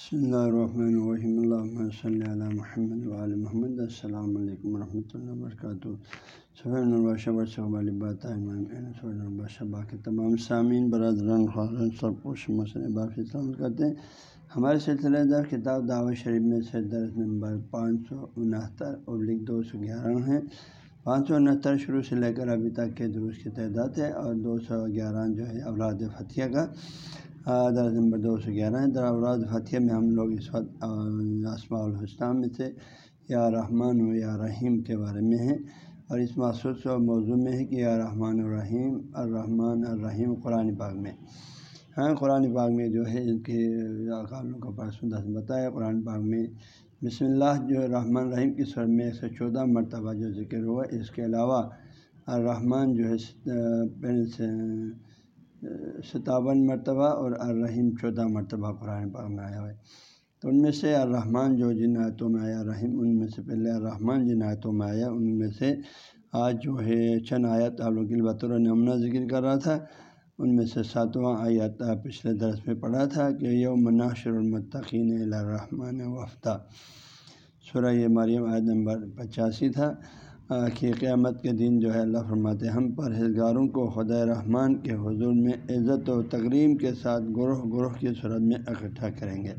بسم اللہ الرحمن الرحیم اللہ صلی اللہ محمد علیہ محمد السلام علیکم ورحمۃ اللہ وبرکاتہ شبہ کے تمام سامعین برادران خارن سب کو باقی سلام کرتے ہیں ہمارے سلسلہ دار کتاب دعوت شریف میں سے درس نمبر پانچ سو انہتر ابلک دو سو گیارہ ہیں پانچ سو انہتر شروع سے لے کر ابھی تک کے درست کی تعداد ہے اور دو سو گیارہ جو ہے اولاد فتح کا. درج نمبر دو سو گیارہ در اوراد فتح میں ہم لوگ اس وقت اسماع الحسنام میں سے یا رحمان و یا رحیم کے بارے میں ہیں۔ اور اس مخصوص و موضوع میں ہے کہ یا رحمان الرحیم الرحمٰن الرحیم، قرآن باغ میں۔ ہاں قرآن باغ میں جو ہے، ان کے قابلوں کا پرسوں دس بتایا، قرآن باغ میں بسم اللہ جو رحمان الرحیم کی سر میں ایک سو چودہ مرتبہ جو ذکر ہوا، اس کے علاوہ الرحمٰن جو ہے ستاون مرتبہ اور الرحیم چودہ مرتبہ قرآن پاک میں آیا ہے۔ تو ان میں سے الرحمٰن جو جن آیتوں میں آیا رحیم ان میں سے پہلے الرحمٰن جن آیتوں میں آیا۔ ان میں سے آج جو ہے چند آیت آلوکل بطور نمونہ ذکر کر رہا تھا۔ ان میں سے ساتواں آیت پچھلے درس میں پڑھا تھا کہ یوم ناشر المطقین الرحمٰن وفدہ سورہ مریم آیت نمبر پچاسی تھا۔ کہ قیامت کے دن جو ہے اللہ فرماتے ہم پرہیزگاروں کو خدا رحمان کے حضور میں عزت و تقریم کے ساتھ گروہ گروہ کی صورت میں اکٹھا کریں گے۔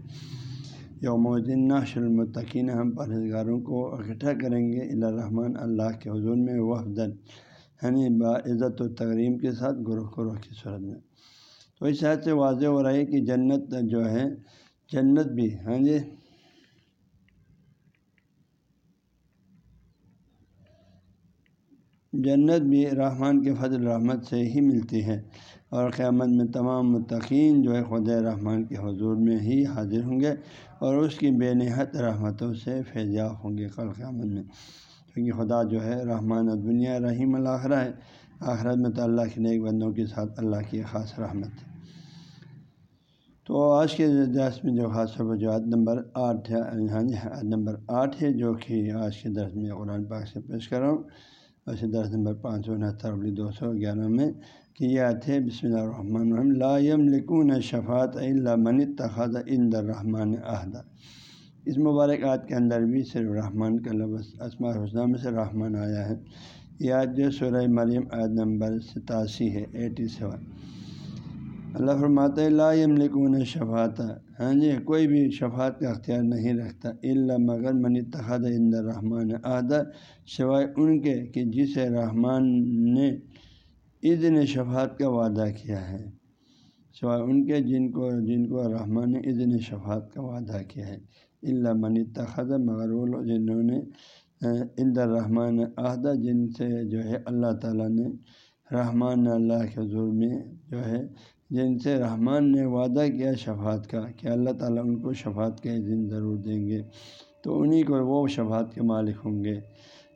یوم الدین ناشر المطقین ہم پرہیزگاروں کو اکٹھا کریں گے۔ الرحمٰن، اللہ کے حضور میں وفدن یعنی با عزت و تقریم کے ساتھ گروہ گروہ کی صورت میں۔ تو اس حد سے واضح ہو رہا ہے کہ جنت جو ہے، جنت بھی ہاں جی جنت بھی رحمان کے فضل رحمت سے ہی ملتی ہے اور قیامت میں تمام متقین جو ہے خدا رحمان کے حضور میں ہی حاضر ہوں گے اور اس کی بے نہت رحمتوں سے فیضیاب ہوں گے کل قیامت میں۔ کیونکہ خدا جو ہے رحمان دنیا رحیم الآخرہ ہے۔ آخرت میں تو اللہ کے نیک بندوں کے ساتھ اللہ کی خاص رحمت ہے۔ تو آج کے درس میں جو خاص طور پر جو نمبر آٹھ ہے ہاں جی نمبر آٹھ ہے جو کہ آج کے درس میں قرآن پاک سے پیش کر رہا ہوں۔ ویسے درس نمبر پانچ سو انہتر دو سو گیارہ میں کہ یہ آتے بسم اللہ الرحمن الرحیم، لا لکون شفات اللہ من تخذ اند الرحمٰن عہدہ۔ اس مبارک عاد کے اندر بھی صرف رحمان کا لفظ، اسماء حسنہ میں سے رحمان آیا ہے۔ یہ آج جو سورہ مریم عید نمبر ستاسی ہے، ایٹی سیون۔ اللہ فرمات لا لکون شفات ہاں جی کوئی بھی شفات کا اختیار نہیں رکھتا اللہ مگر من تخد اند رحمان عہدہ سوائے ان کے کہ جسے رحمان نے عزن شفات کا وعدہ کیا ہے۔ سوائے ان کے جن کو جن کو رحمان نے عزن شفات کا وعدہ کیا ہے۔ اللہ من تخد مگر وہ جنہوں نے اند الرحمٰن عہدہ جن سے جو ہے اللہ تعالیٰ نے رحمان اللہ کے حضور میں جو ہے، جن سے رحمان نے وعدہ کیا شفاعت کا، کہ اللہ تعالیٰ ان کو شفاعت کے دن ضرور دیں گے۔ تو انہیں کو وہ شفاعت کے مالک ہوں گے۔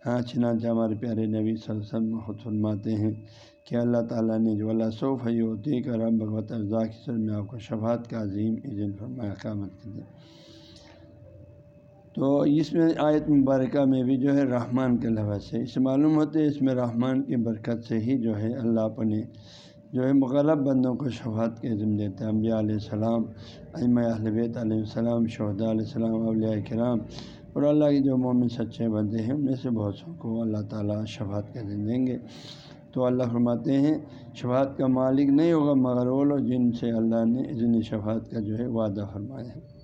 ہاں چنانچہ ہمارے پیارے نبی صلی اللہ علیہ وسلم خود فرماتے ہیں کہ اللہ تعالیٰ نے جو اللہ صوف ہوتی کا رب بغوت ارزا کی سر میں آپ کو شفاعت کا عظیم عظم فرمایا قامت کے دیں تو اس میں آیت مبارکہ میں بھی جو ہے رحمان کے لفظ ہے۔ اس معلوم ہوتے ہے اس میں رحمان کی برکت سے ہی جو ہے اللہ اپنے جو ہے مغرب بندوں کو شفاعت کے عزم دیتے ہیں انبیاء علیہ السلام اہم بیت علیہ السلام شہدا علیہ السلام، اولیاء کرام اور اللہ کے جو مومن سچے بندے ہیں، ان میں سے بہت سو کو اللہ تعالیٰ شفاعت کے عزم دیں گے۔ تو اللہ فرماتے ہیں، شفاعت کا مالک نہیں ہوگا مگر وہ لوگ جن سے اللہ نے عزن شفاعت کا جو ہے وعدہ فرمایا ہے۔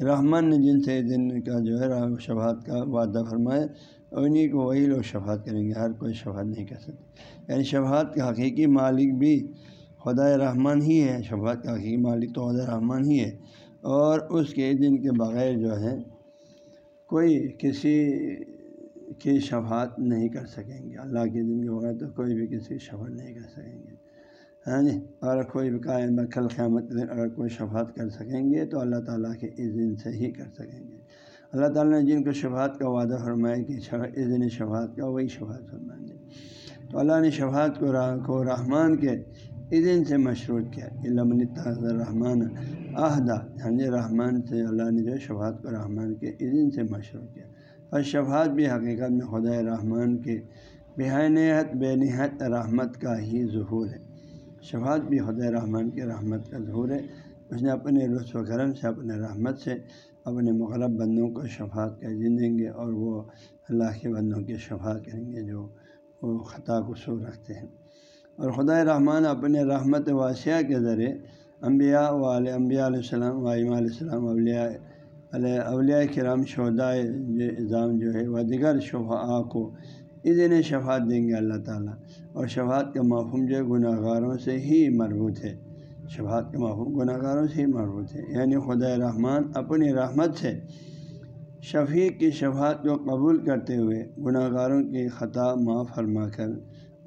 رحمان نے جن سے دن کا جو ہے شفاعت کا وعدہ فرمایا انہیں کو وہی لوگ شفاعت کریں گے، ہر کوئی شفاعت نہیں کر سکتے یعنی شفاعت کا حقیقی مالک بھی خدا رحمان ہی ہے، شفاعت کا حقیقی مالک تو خدا رحمان ہی ہے۔ اور اس کے دن کے بغیر جو ہے کوئی کسی کی شفاعت نہیں کر سکیں گے۔ اللہ کے دن کے بغیر تو کوئی بھی کسی کی شفاعت نہیں کر سکیں گے۔ ہاں جی اور کوئی بھی قائم کل قیامت اگر کوئی شفاعت کر سکیں گے تو اللہ تعالیٰ کے عزن سے ہی کر سکیں گے۔ اللہ تعالیٰ نے جن کو شفاعت کا وعدہ فرمایا کہ عزن شفاعت کا، وہی شفاعت فرمائیں گے۔ تو اللہ نے شفاعت کو راہ کو رحمان کے عزن سے مشروط کیا۔ علم رحمان عہدہ ہاں جی رحمان سے اللہ نے جو شفاعت کو رحمان کے عزن سے مشروط کیا۔ اور شفاعت بھی حقیقت میں خدا رحمان کے بے نہایت بے نہایت رحمت کا ہی ظہور ہے۔ شفاعت بھی خدا رحمان کے رحمت کا ظہور ہے۔ اس نے اپنے لطف و کرم سے، اپنے رحمت سے اپنے مغرب بندوں کو شفاعت کر دیں گے اور وہ اللہ کے بندوں کی شفاعت کریں گے جو وہ خطا قصور رکھتے ہیں۔ اور خدا رحمان اپنے رحمت واسعہ کے ذریعے انبیاء والے انبیاء علیہ السلام وائم علیہ السلام، اولیاء علیہ اولیاء کرام، شہدائے نظام جو ہے، وہ دیگر شفا کو اذن شفاعت دیں گے اللہ تعالیٰ۔ اور شفاعت کا مفہوم جو ہے گناہ گاروں سے ہی مربوط ہے۔ شفاعت کا مفہوم گناہ گاروں سے ہی مربوط ہے۔ یعنی خدا رحمان اپنی رحمت سے شفیع کی شفاعت کو قبول کرتے ہوئے گناہ گاروں کی خطا معاف فرما کر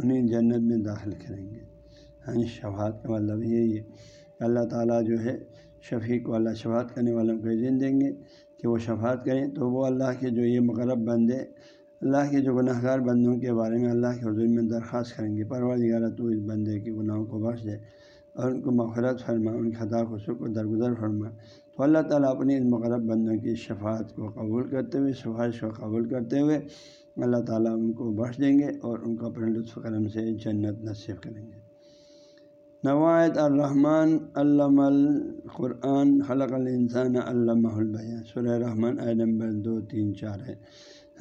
انہیں جنت میں داخل کریں گے۔ ہاں جی شفاعت کا مطلب یہی ہے کہ اللہ تعالیٰ جو ہے شفیع کو اللہ شفاعت کرنے والوں کو دن دیں گے کہ وہ شفاعت کریں تو وہ اللہ کے جو یہ مغرب بندے اللہ کے جو گناہ گار بندوں کے بارے میں اللہ کے حضور میں درخواست کریں گے پرور تو اس بندے کے گناہوں کو بخش دے اور ان کو مغرت فرما، ان خطا خصو کو درگزر فرما۔ تو اللہ تعالیٰ اپنی اس مغرب بندوں کی شفاعت کو قبول کرتے ہوئے، سفارش کو قبول کرتے ہوئے اللہ تعالیٰ ان کو بخش دیں گے اور ان کو اپنے لطف کرم سے جنت نصیب کریں گے۔ نوایت الرحمن علامہ القرآن، خلق الانسان علامہ البیہ سورہ رحمان اے نمبر دو، تین، چار ہے۔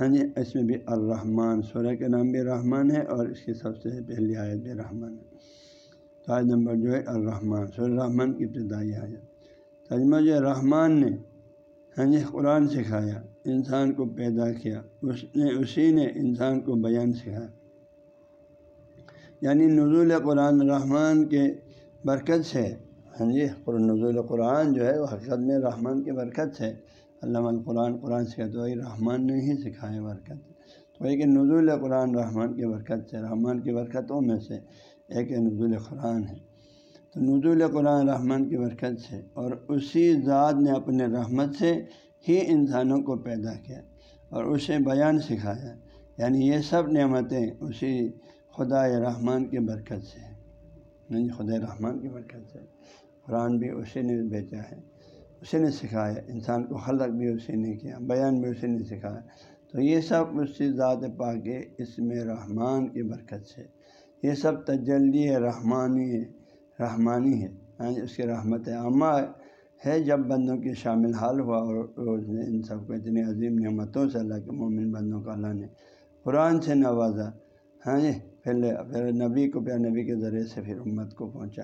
ہاں جی اس میں بھی الرحمن، سورہ کے نام بھی رحمان ہے اور اس کی سب سے پہلی آیت بھی رحمان ہے۔ تو آیت نمبر جو ہے الرحمن، سورہ رحمان کی ابتدائی آیت۔ تجمہ جو رحمان نے ہاں جی قرآن سکھایا، انسان کو پیدا کیا، اس نے، اسی نے انسان کو بیان سکھایا۔ یعنی نزول قرآن رحمان کے برکت سے ہاں جی نزول قرآن جو ہے وہ حقیقت میں رحمان کی برکت سے علامہ القرآن، قرآن سکھا تو وہی رحمان نے ہی سکھایا برکت۔ تو وہی کہ نزول قرآن رحمان کی برکت سے، رحمان کی برکتوں میں سے ایک نزول قرآن ہے۔ تو نزول قرآن رحمان کی برکت سے اور اسی ذات نے اپنے رحمت سے ہی انسانوں کو پیدا کیا اور اسے بیان سکھایا۔ یعنی یہ سب نعمتیں اسی خدا رحمان کی برکت سے نہیں خدا رحمان کی برکت سے۔ قرآن بھی اسی نے بیچا ہے۔ اسی نے سکھایا، انسان کو خلق بھی اسی نے کیا، بیان بھی اسی نے سکھایا۔ تو یہ سب اسی ذات پا کے اس میں رحمان کی برکت سے۔ یہ سب تجلی رحمانی رحمانی ہے۔ یعنی اس کی رحمت عامہ ہے جب بندوں کی شامل حال ہوا اور اس نے ان سب کو اتنی عظیم نعمتوں سے اللہ کے مومن بندوں کو اللہ نے قرآن سے نوازا۔ ہاں جی پہلے پھر نبی کو، پھر نبی کے ذریعے سے پھر امت کو پہنچا۔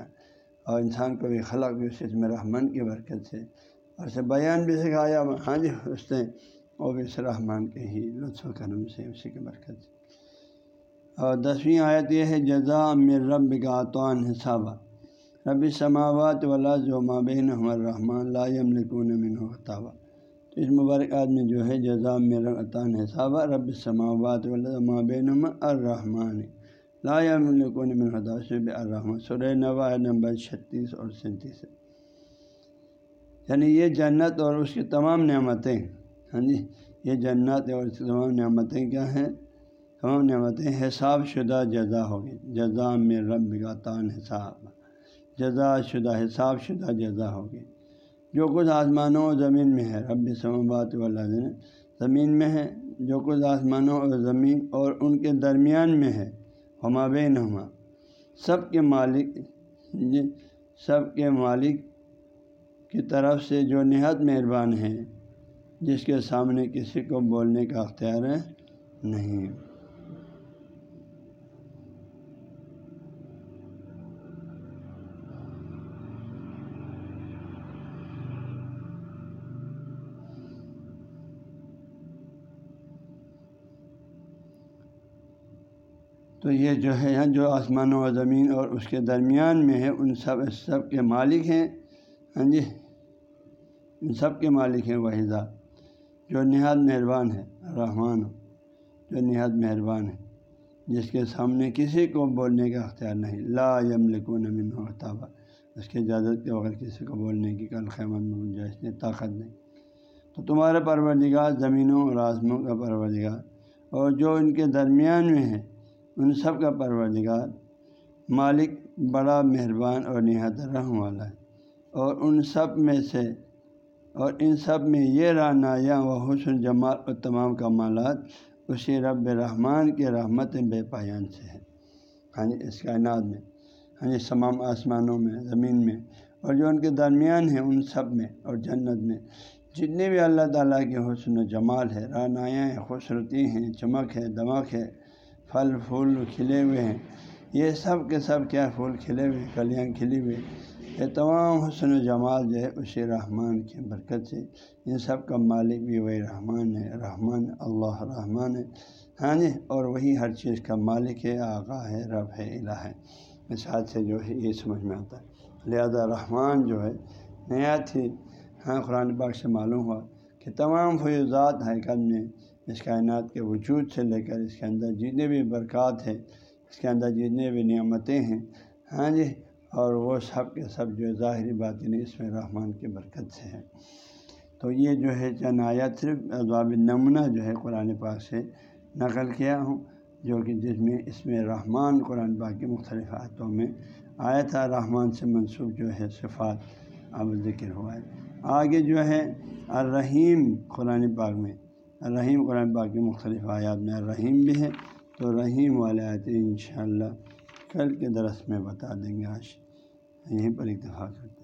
اور انسان کو بھی خلق بھی اس میں رحمان کی برکت سے۔ اور اسے بیان بھی سکھایا ہاں جی اس نے، وہ بھی اس رحمان کے ہی لطف و کرم سے اسی کی برکت سے۔ اور دسویں آیت یہ ہے جزا امر رب کا اطوان حسابہ رب سماوات والا جو مابین الرحمٰن لائم نکون من خطابہ تو اس مبارک آدمی جو ہے جزا میرا عطان حسابہ رب سماوات والا مابین الرحمٰن۔ لائم نکون من خطاب شب الرحمٰن سر نوا نمبر چھتیس اور سینتیس یعنی یہ جنت اور اس کی تمام نعمتیں ہاں جی یہ جنت اور اس کی تمام نعمتیں کیا ہیں؟ تمام نعمتیں حساب شدہ جزا ہوگی جزا میں رب کا تان حساب۔ جزا شدہ، حساب شدہ جزا ہوگی جو کچھ آسمانوں اور زمین میں ہے، رب سماوات والا زمین میں ہے۔ جو کچھ آسمانوں اور زمین اور ان کے درمیان میں ہے ہما بین ہما۔ سب کے مالک، سب کے مالک کی طرف سے جو نہایت مہربان ہیں، جس کے سامنے کسی کو بولنے کا اختیار ہے نہیں۔ تو یہ جو ہے جو آسمان و زمین اور اس کے درمیان میں ہے، ان سب سب کے مالک ہیں۔ ہاں جی ان سب کے مالک ہیں وہی ذات جو نہایت مہربان ہے رحمان، جو نہایت مہربان ہے جس کے سامنے کسی کو بولنے کا اختیار نہیں۔ لا یم لکون امن ہوتابہ اس کی اجازت کے بغیر کسی کو بولنے کی کل خیمت میں گنجائش نہیں، طاقت نہیں۔ تو تمہارا پروردگار زمینوں اور آسموں کا پروردگار اور جو ان کے درمیان میں ہے ان سب کا پروردگار مالک بڑا مہربان اور نہایت رحم والا ہے۔ اور ان سب میں سے، اور ان سب میں یہ رانایاں و حسن جمال اور تمام کمالات اسی رب رحمان کے رحمت بے پایان سے ہے ہاں جی اس کائنات میں ہاں جی تمام آسمانوں میں، زمین میں، اور جو ان کے درمیان ہیں ان سب میں اور جنت میں، جتنے بھی اللہ تعالیٰ کے حسن و جمال ہے رانایاں خوبصورتی ہیں، چمک ہے، دمک ہے پھل پھول کھلے ہوئے ہیں۔ یہ سب کے سب کیا پھول کھلے ہوئے کلیاں کھلی ہوئی یہ تمام حسن و جمال جو ہے، اسی رحمان کی برکت سے ان سب کا مالک بھی وہی رحمان ہے۔ رحمان اللہ رحمان ہے۔ ہاں جی اور وہی ہر چیز کا مالک ہے، آقا ہے، رب ہے، الہ ہے۔ اس حد سے جو ہے، یہ سمجھ میں آتا ہے۔ لہذا رحمان جو ہے، نیا تھی۔ ہاں قرآن پاک سے معلوم ہوا کہ تمام فیوزات حقیقت میں اس کائنات کے وجود سے لے کر اس کے اندر جتنے بھی برکات ہیں، اس کے اندر جتنے بھی نعمتیں ہیں ہاں جی اور وہ سب کے سب جو ظاہری بات نہیں اس میں رحمان کی برکت سے ہے تو یہ جو ہے چند آیات صرف ادواب نمونہ جو ہے قرآن پاک سے نقل کیا ہوں، جو کہ جس میں اس میں رحمان قرآن پاک کی مختلف آیتوں میں آیا تھا رحمان سے منسوخ جو ہے صفات اب ذکر ہوا ہے۔ آگے جو ہے الرحیم قرآن پاک میں رحیم قرآن باقی مختلف آیات میں رحیم بھی ہے تو رحیم والے آتے ان شاء اللہ کل کے درس میں بتا دیں گے آج۔ یہیں پر اتفاق کرتے ہیں۔